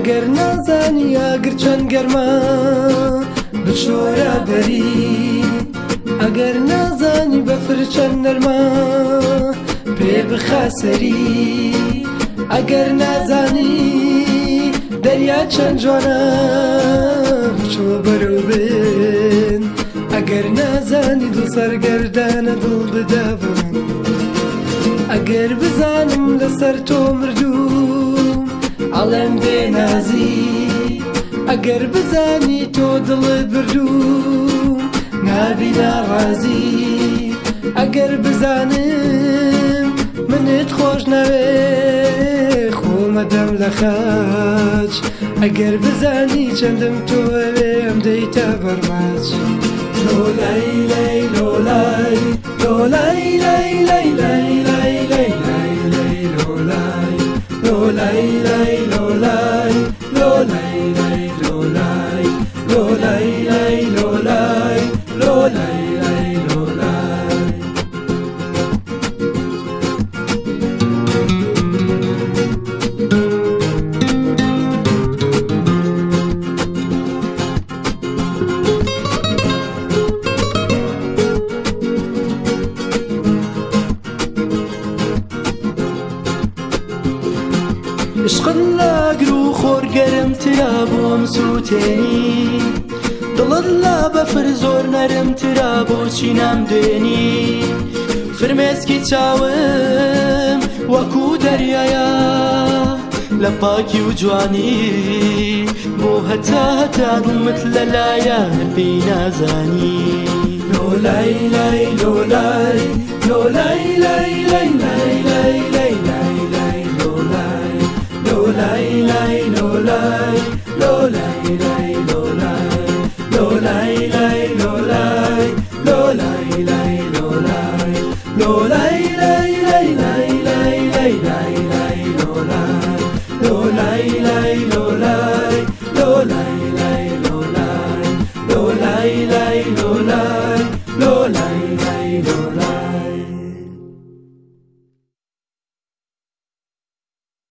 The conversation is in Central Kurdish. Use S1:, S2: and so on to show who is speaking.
S1: ئەگەر نازانی یاگر چەند گەرمە بچۆرە بەری ئەگەر نازانی بەفر چەند نەرمە پێ بخاسەری ئەگەر نازانی دەریا چەند جوانە بچۆ بەرەو بن ئەگەر نازانی دڵ سەرگەردانە دڵ بدە بن ئەگەر بزانم لەسەر تۆ مردوو ئەڵێم دێنازی ئەگەر بزانی تۆ دڵت بردوو نبینا ڕازی ئەگەر بزانم منت خۆش نەوێ خۆمەدەم لە خاچ ئەگەر بزانی چەندم تۆوەێم دەیتە بەرماچ
S2: لۆلای لای لۆلای
S1: لۆلای
S2: لای لای لای لای lo lay lay lo lay lay lo lay lo lay lay
S3: عشقن لاگر و خۆرگەرم ترا بۆم سووتێنی دڵت لا بەفر زۆر نەرم ترا بۆچی نام دوێنی فرمێسکی چاوم وەکو دەریایە لە پاکی و جوانی بۆ هەتا هەتا دڵمت لەلایە پێی نازانی لۆلای لای لۆلای
S2: لۆلای لای لای لای